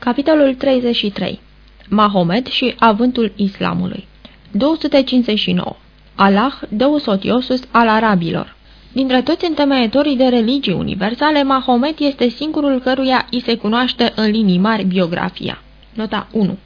Capitolul 33 Mahomet și avântul islamului 259 Allah, Deus Otiosus al arabilor Dintre toți întemeietorii de religii universale, Mahomet este singurul căruia îi se cunoaște în linii mari biografia. Nota 1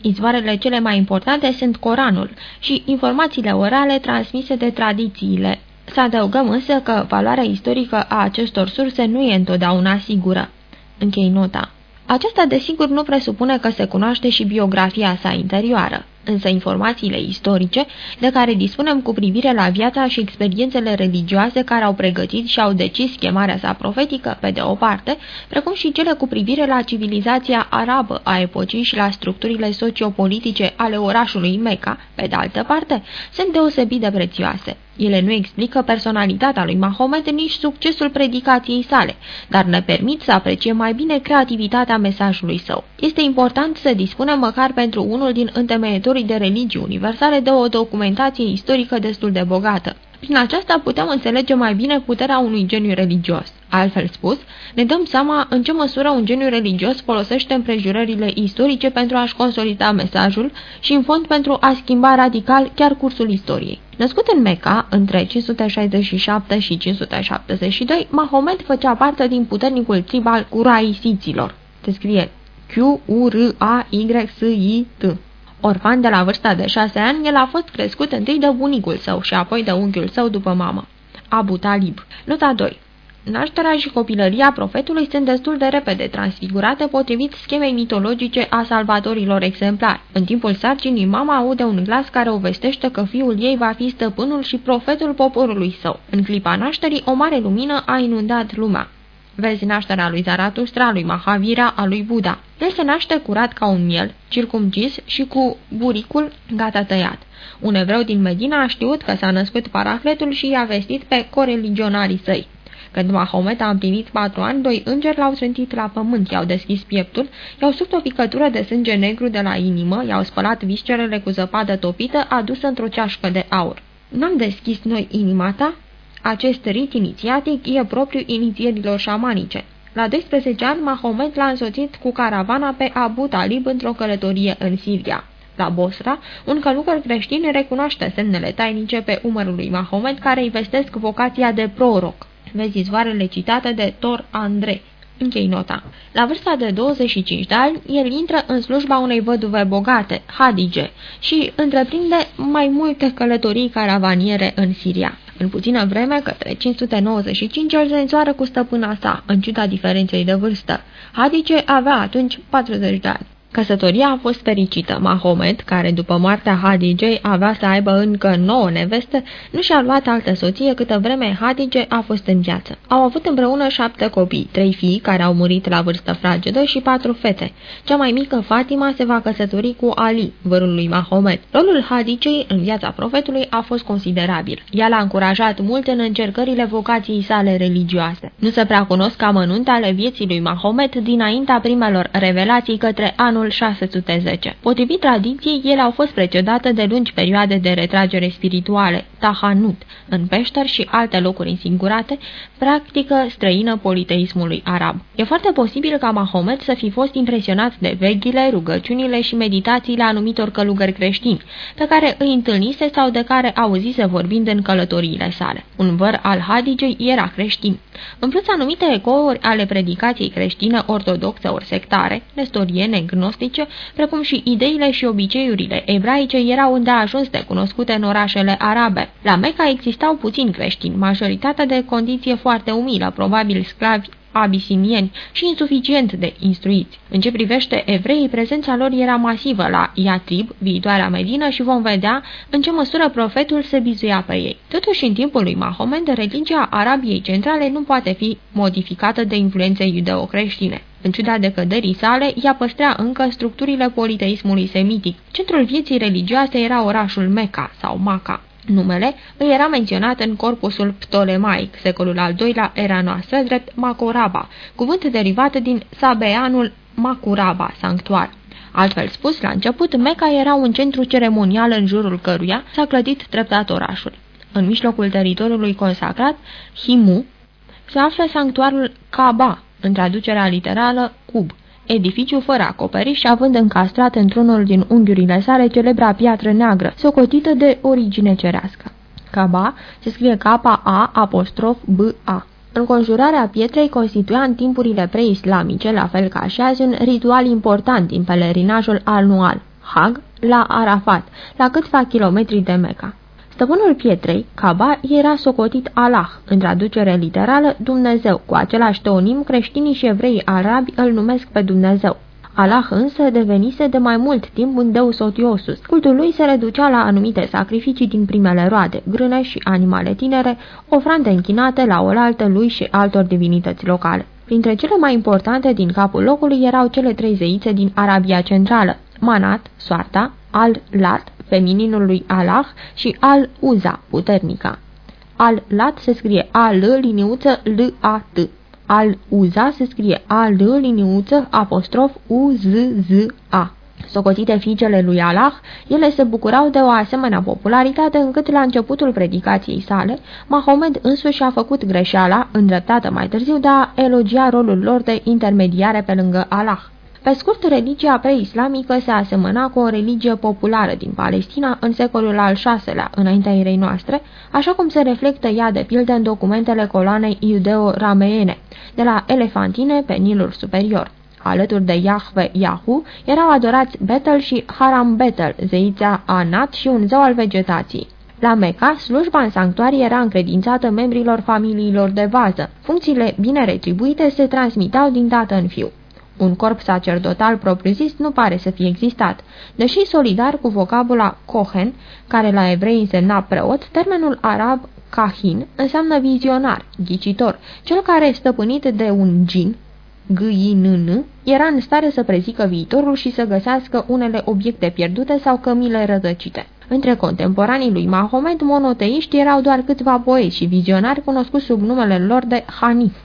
Izvoarele cele mai importante sunt Coranul și informațiile orale transmise de tradițiile. Să adăugăm însă că valoarea istorică a acestor surse nu e întotdeauna sigură. Închei nota. Aceasta desigur nu presupune că se cunoaște și biografia sa interioară, însă informațiile istorice de care dispunem cu privire la viața și experiențele religioase care au pregătit și au decis chemarea sa profetică, pe de o parte, precum și cele cu privire la civilizația arabă a epocii și la structurile sociopolitice ale orașului Mecca, pe de altă parte, sunt deosebit de prețioase. Ele nu explică personalitatea lui Mahomet nici succesul predicației sale, dar ne permit să apreciem mai bine creativitatea mesajului său. Este important să dispunem măcar pentru unul din întemeietorii de religii universale de o documentație istorică destul de bogată. Prin aceasta putem înțelege mai bine puterea unui geniu religios. Altfel spus, ne dăm seama în ce măsură un geniu religios folosește împrejurările istorice pentru a-și consolida mesajul și în fond pentru a schimba radical chiar cursul istoriei. Născut în Mecca, între 567 și 572, Mahomet făcea parte din puternicul trib al Quraisiților. Se scrie Q-U-R-A-Y-S-I-T. Orfan de la vârsta de șase ani, el a fost crescut întâi de bunicul său și apoi de unchiul său după mamă. Abu Talib. Nota 2. Nașterea și copilăria profetului sunt destul de repede transfigurate potrivit schemei mitologice a salvatorilor exemplari. În timpul sarcinii, mama aude un glas care o vestește că fiul ei va fi stăpânul și profetul poporului său. În clipa nașterii, o mare lumină a inundat lumea. Vezi nașterea lui Zaratustra, a lui Mahavira, a lui Buddha. El se naște curat ca un miel, circumcis și cu buricul gata tăiat. Un evreu din Medina a știut că s-a născut parafletul și i-a vestit pe coreligionarii săi. Când Mahomet a împlinit patru ani, doi îngeri l-au trântit la pământ, i-au deschis pieptul, i-au subt o picătură de sânge negru de la inimă, i-au spălat viscerele cu zăpadă topită adusă într-o ceașcă de aur. N-am deschis noi inima ta?" Acest rit inițiatic e propriu inițierilor șamanice. La 12 ani, Mahomet l-a însoțit cu caravana pe Abu Talib într-o călătorie în Siria. La Bosra, un călugăr creștin recunoaște semnele tainice pe umărul lui Mahomet care îi vestesc vocația de proroc. Vezi izvoarele citate de Tor Andrei. Închei nota. La vârsta de 25 de ani, el intră în slujba unei văduve bogate, Hadige, și întreprinde mai multe călătorii caravaniere în Siria. În puțină vreme, către 595, el se însoară cu stăpâna sa, în ciuda diferenței de vârstă. Hadice avea atunci 40 de ani. Căsătoria a fost fericită. Mahomet, care după moartea Hadigei avea să aibă încă nouă neveste, nu și-a luat altă soție câtă vreme Hadige a fost în viață. Au avut împreună șapte copii, trei fii care au murit la vârstă fragedă și patru fete. Cea mai mică, Fatima, se va căsători cu Ali, vărul lui Mahomet. Rolul Hadigei în viața profetului a fost considerabil. Ea l-a încurajat mult în încercările vocației sale religioase. Nu se prea cunosc amănunte ale vieții lui Mahomet dinaintea primelor revelații către anul anul 610. Potrivit tradiției, ele au fost precedate de lungi perioade de retragere spirituale, tahanut, în peșteri și alte locuri însingurate, practică străină politeismului arab. E foarte posibil ca Mahomet să fi fost impresionat de veghile, rugăciunile și meditațiile anumitor călugări creștini, pe care îi întâlnise sau de care auzise vorbind în călătoriile sale. Un văr al Hadigei era creștin. În plus, anumite ecouri ale predicației creștine ortodoxe ori sectare, nestoriene, gnostice, precum și ideile și obiceiurile ebraice erau îndeajuns de cunoscute în orașele arabe. La Mecca existau puțini creștini, majoritatea de condiție foarte umilă, probabil sclavi abisinieni și insuficient de instruiți. În ce privește evreii, prezența lor era masivă la Iatrib, viitoarea Medină, și vom vedea în ce măsură profetul se bizuia pe ei. Totuși, în timpul lui Mahomet, religia Arabiei centrale nu poate fi modificată de influențe iudeo-creștine. În ciuda decăderii sale, ea păstrea încă structurile politeismului semitic. Centrul vieții religioase era orașul Mecca sau Maca. Numele îi era menționat în corpusul ptolemaic, secolul al doilea era noastră, drept Macoraba, cuvânt derivat din sabeanul Macuraba, sanctuar. Altfel spus, la început, Meca era un centru ceremonial în jurul căruia s-a clădit treptat orașul. În mijlocul teritoriului consacrat, Himu, se află sanctuarul Kaaba, în traducerea literală cub. edificiu fără acoperiș și având încastrat într-unul din unghiurile sale celebra piatră neagră, socotită de origine cerească. Kaba se scrie K-A apostrof B-A. Înconjurarea pietrei constituia în timpurile preislamice, la fel ca și azi, un ritual important din pelerinajul anual, Hag, la Arafat, la câțiva kilometri de Meca. Stăpânul pietrei, Kaba, era socotit Allah, în traducere literală Dumnezeu, cu același teonim creștinii și evrei arabi îl numesc pe Dumnezeu. Allah însă devenise de mai mult timp un deus otiosus. Cultul lui se reducea la anumite sacrificii din primele roade, grâne și animale tinere, ofrande închinate la oaltă lui și altor divinități locale. Printre cele mai importante din capul locului erau cele trei zeițe din Arabia Centrală, Manat, soarta, Al-Lat, femininul lui Allah și Al-Uza, puternica. Al-Lat se scrie A-L, liniuță L-A-T. Al-Uza se scrie A-L, liniuță, apostrof U-Z-Z-A. Socotite fiicele lui Allah, ele se bucurau de o asemenea popularitate încât la începutul predicației sale, Mahomed însuși a făcut greșeala, îndreptată mai târziu, de a elogia rolul lor de intermediare pe lângă Allah. Pe scurt, religia preislamică se asemăna cu o religie populară din Palestina în secolul al VI-lea, înaintea erei noastre, așa cum se reflectă ea de pildă în documentele coloanei iudeo-rameene, de la Elefantine pe Nilul Superior. Alături de Yahve Yahu erau adorați Betel și Haram Betel, zeița Anat și un zeu al vegetației. La Meca, slujba în sanctuarii era încredințată membrilor familiilor de vază. Funcțiile bine retribuite se transmitau din tată în fiu. Un corp sacerdotal propriu-zis nu pare să fie existat. Deși solidar cu vocabula Kohen, care la evrei însemna preot, termenul arab Kahin înseamnă vizionar, ghicitor, cel care, stăpânit de un gin, g i n n era în stare să prezică viitorul și să găsească unele obiecte pierdute sau cămile rădăcite. Între contemporanii lui Mahomet, monoteiști erau doar câțiva poeți și vizionari cunoscuți sub numele lor de Hanif.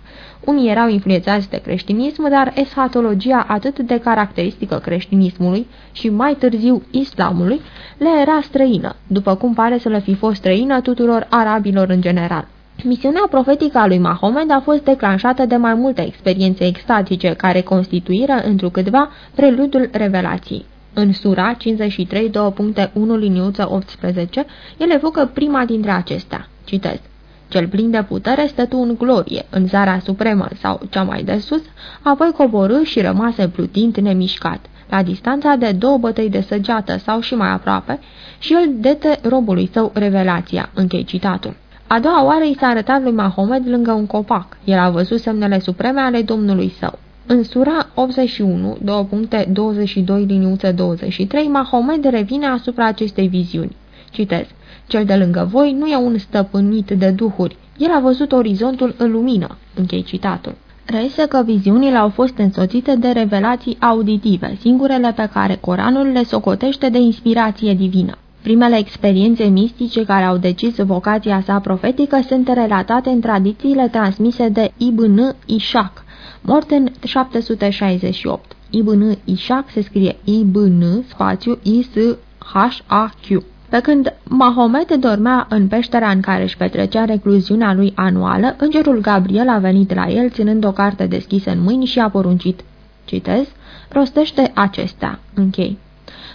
Unii erau influențați de creștinism, dar eschatologia atât de caracteristică creștinismului și mai târziu islamului le era străină, după cum pare să le fi fost străină tuturor arabilor în general. Misiunea profetică a lui Mahomed a fost declanșată de mai multe experiențe extatice care constituiră întrucâtva preludul revelației. În sura 53, 2.1 liniuță 18, el evocă prima dintre acestea. Citez. Cel plin de putere stătu în glorie, în zara supremă sau cea mai de sus, apoi coborâ și rămase plutind nemișcat, la distanța de două bătăi de săgeată sau și mai aproape, și el dete robului său revelația, închei citatul. A doua oară i s-a arătat lui Mahomed lângă un copac. El a văzut semnele supreme ale Domnului său. În sura 81, 2.22 liniuță 23, Mahomed revine asupra acestei viziuni. Citez. Cel de lângă voi nu e un stăpânit de duhuri. El a văzut orizontul în lumină. Închei citatul. Reiese că viziunile au fost însoțite de revelații auditive, singurele pe care Coranul le socotește de inspirație divină. Primele experiențe mistice care au decis vocația sa profetică sunt relatate în tradițiile transmise de Ibn Ishaq, mort în 768. Ibn Ishaq se scrie Ibn spațiu I-S-H-A-Q. Pe când Mahomet dormea în peștera în care își petrecea recluziunea lui anuală, îngerul Gabriel a venit la el ținând o carte deschisă în mâini și a poruncit, citez, rostește acestea, închei.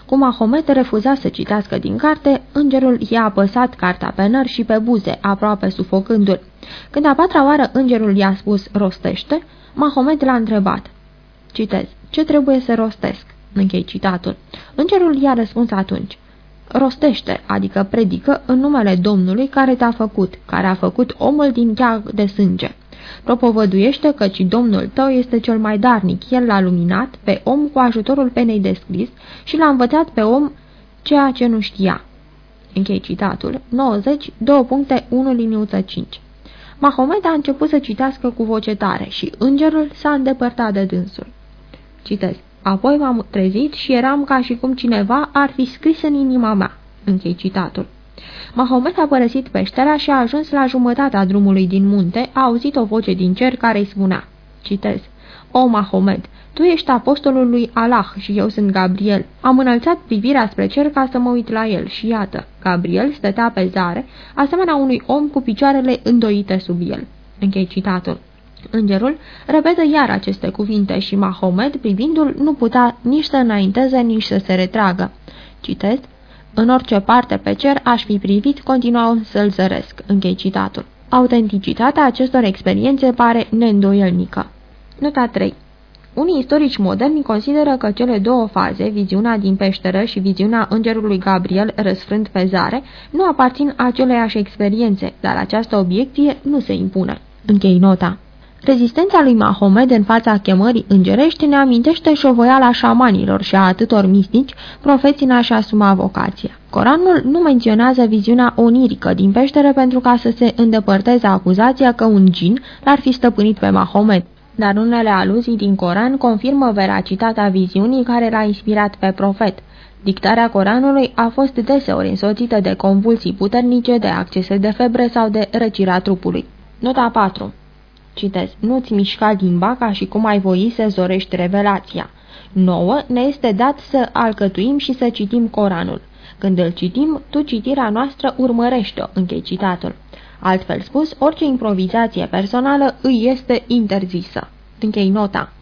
Cum Mahomet refuza să citească din carte, îngerul i-a apăsat cartea pe năr și pe buze, aproape sufocându-l. Când a patra oară îngerul i-a spus rostește, Mahomet l-a întrebat. Citez, ce trebuie să rostesc? Închei citatul. Îngerul i-a răspuns atunci rostește, adică predică în numele Domnului care te-a făcut, care a făcut omul din cheag de sânge. Propovăduiește căci Domnul tău este cel mai darnic, el l-a luminat pe om cu ajutorul penei de scris și l-a învățat pe om ceea ce nu știa. Închei citatul 90, 2.1 liniuță 5 Mahomet a început să citească cu voce tare și îngerul s-a îndepărtat de dânsul. Citez. Apoi m-am trezit și eram ca și cum cineva ar fi scris în inima mea. Închei citatul. Mahomet a părăsit peștera și a ajuns la jumătatea drumului din munte, a auzit o voce din cer care îi spunea, citez, O Mahomet, tu ești apostolul lui Allah și eu sunt Gabriel. Am înălțat privirea spre cer ca să mă uit la el și iată, Gabriel stătea pe zare, asemenea unui om cu picioarele îndoite sub el. Închei citatul. Îngerul repetă iar aceste cuvinte și Mahomed, privindu-l, nu putea nici să înainteze, nici să se retragă. Citez, în orice parte pe cer aș fi privit, continuau să-l zăresc. Închei citatul. Autenticitatea acestor experiențe pare neîndoielnică. Nota 3 unii istorici moderni consideră că cele două faze, viziunea din peșteră și viziunea îngerului Gabriel răsfrând pe zare, nu aparțin aceleiași experiențe, dar această obiecție nu se impune. Închei nota. Rezistența lui Mahomed în fața chemării îngerești ne amintește șovoiala șamanilor și a atâtor mistici, profeții n-și asuma vocația. Coranul nu menționează viziunea onirică din peșteră pentru ca să se îndepărteze acuzația că un gin l-ar fi stăpânit pe Mahomed dar unele aluzii din Coran confirmă veracitatea viziunii care l-a inspirat pe profet. Dictarea Coranului a fost deseori însoțită de convulsii puternice, de accese de febre sau de răcirea trupului. Nota 4 Citez, nu-ți mișca limba ca și cum ai voi să zorești revelația. Nouă ne este dat să alcătuim și să citim Coranul. Când îl citim, tu citirea noastră urmărește-o, închei citatul. Altfel spus, orice improvizație personală îi este interzisă. Închei nota.